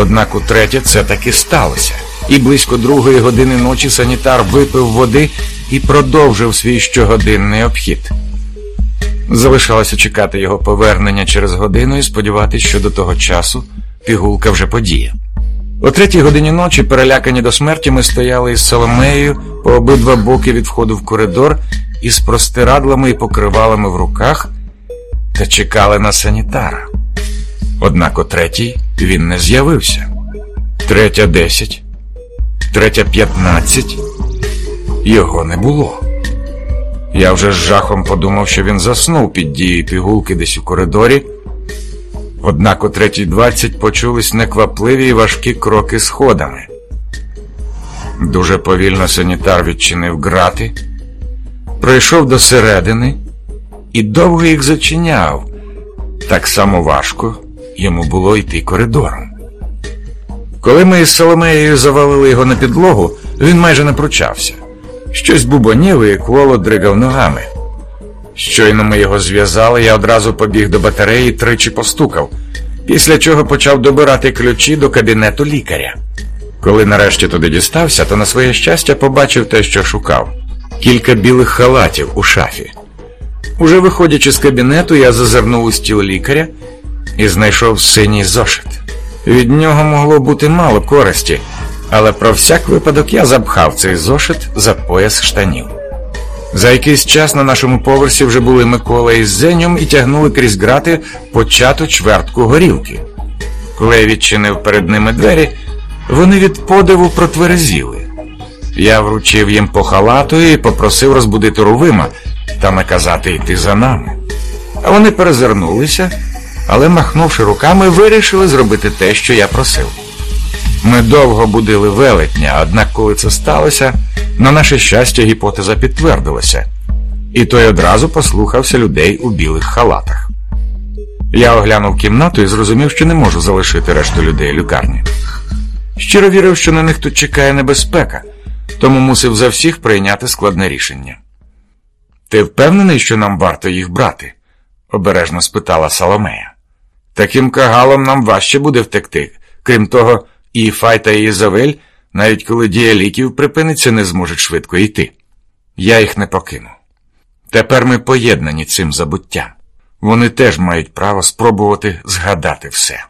Однак утретє це таки сталося, і близько другої години ночі санітар випив води і продовжив свій щогодинний обхід. Залишалося чекати його повернення через годину і сподіватися, що до того часу пігулка вже подіє. О третій годині ночі, перелякані до смерті, ми стояли із Соломеєю по обидва боки від входу в коридор із простирадлами і покривалами в руках та чекали на санітара. Однак о третій він не з'явився. Третя десять, третя п'ятнадцять. Його не було. Я вже з жахом подумав, що він заснув під дією пігулки десь у коридорі. Однак о третій двадцять почулись неквапливі й важкі кроки сходами. Дуже повільно санітар відчинив грати, пройшов до середини і довго їх зачиняв. Так само важко йому було йти коридором. Коли ми із Соломеєю завалили його на підлогу, він майже не пручався. Щось бубонів і коло дригав ногами. Щойно ми його зв'язали, я одразу побіг до батареї тричі постукав, після чого почав добирати ключі до кабінету лікаря. Коли нарешті туди дістався, то на своє щастя побачив те, що шукав кілька білих халатів у шафі. Уже виходячи з кабінету, я зазирнув у стіл лікаря і знайшов синій зошит. Від нього могло бути мало користі, але про всяк випадок я запхав цей зошит за пояс штанів. За якийсь час на нашому поверсі вже були Микола із Зеньом і тягнули крізь грати почату чвертку горілки. Коли я відчинив перед ними двері, вони від подиву протверезіли. Я вручив їм по халату і попросив розбудити Рувима та наказати йти за нами. А вони перезирнулися, але, махнувши руками, вирішили зробити те, що я просив. Ми довго будили велетня, однак, коли це сталося, на наше щастя, гіпотеза підтвердилася, і той одразу послухався людей у білих халатах. Я оглянув кімнату і зрозумів, що не можу залишити решту людей лікарні. Щиро вірив, що на них тут чекає небезпека, тому мусив за всіх прийняти складне рішення. Ти впевнений, що нам варто їх брати? обережно спитала Соломея. Таким кагалом нам важче буде втекти. Крім того, і Фай та Ізавель, навіть коли дія ліків припиниться, не зможуть швидко йти. Я їх не покину. Тепер ми поєднані цим забуттям. Вони теж мають право спробувати згадати все.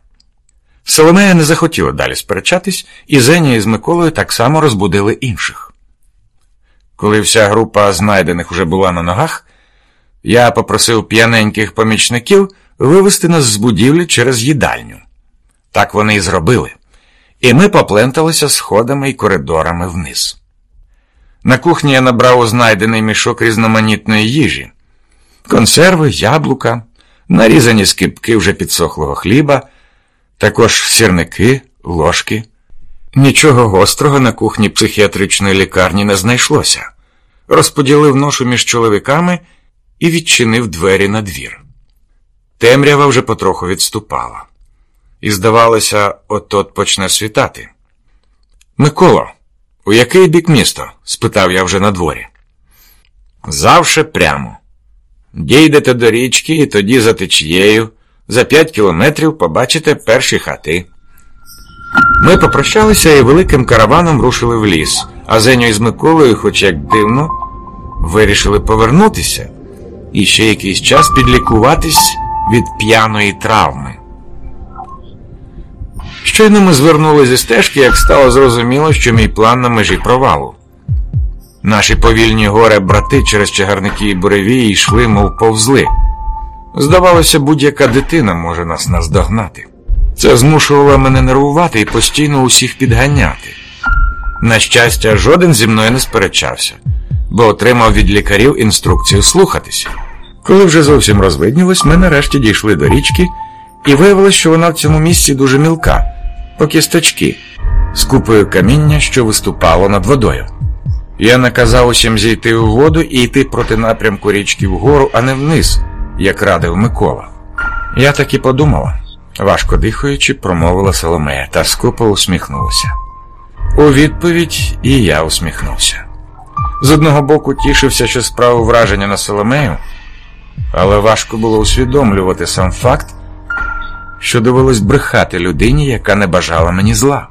Соломея не захотіла далі сперечатись, і Зеня із Миколою так само розбудили інших. Коли вся група знайдених уже була на ногах, я попросив п'яненьких помічників вивести нас з будівлі через їдальню. Так вони і зробили, і ми попленталися сходами і коридорами вниз. На кухні я набрав у знайдений мішок різноманітної їжі, консерви, яблука, нарізані скипки вже підсохлого хліба, також сірники, ложки. Нічого гострого на кухні психіатричної лікарні не знайшлося. Розподілив ношу між чоловіками і відчинив двері на двір. Темрява вже потроху відступала, і, здавалося, от-от почне світати. Миколо, у який бік місто? спитав я вже на дворі. Завше прямо. Дійдете до річки і тоді за течією, за п'ять кілометрів побачите перші хати. Ми попрощалися і великим караваном рушили в ліс, а Зеню із Миколою, хоч як дивно, вирішили повернутися і ще якийсь час підлікуватись від п'яної травми. Щойно ми звернули зі стежки, як стало зрозуміло, що мій план на межі провалу. Наші повільні горе брати через чагарники і буревії йшли, мов повзли. Здавалося, будь-яка дитина може нас наздогнати. Це змушувало мене нервувати і постійно усіх підганяти. На щастя, жоден зі мною не сперечався, бо отримав від лікарів інструкцію слухатися. Коли вже зовсім розвиднілось, ми нарешті дійшли до річки, і виявилось, що вона в цьому місці дуже мілка, по кісточки, з купою каміння, що виступало над водою. Я наказав усім зійти у воду і йти проти напрямку річки вгору, а не вниз, як радив Микола. Я так і подумала, важко дихаючи, промовила Соломея та скупо усміхнулася. У відповідь і я усміхнувся. З одного боку тішився, що справив враження на Соломею, але важко було усвідомлювати сам факт, що довелось брехати людині, яка не бажала мені зла.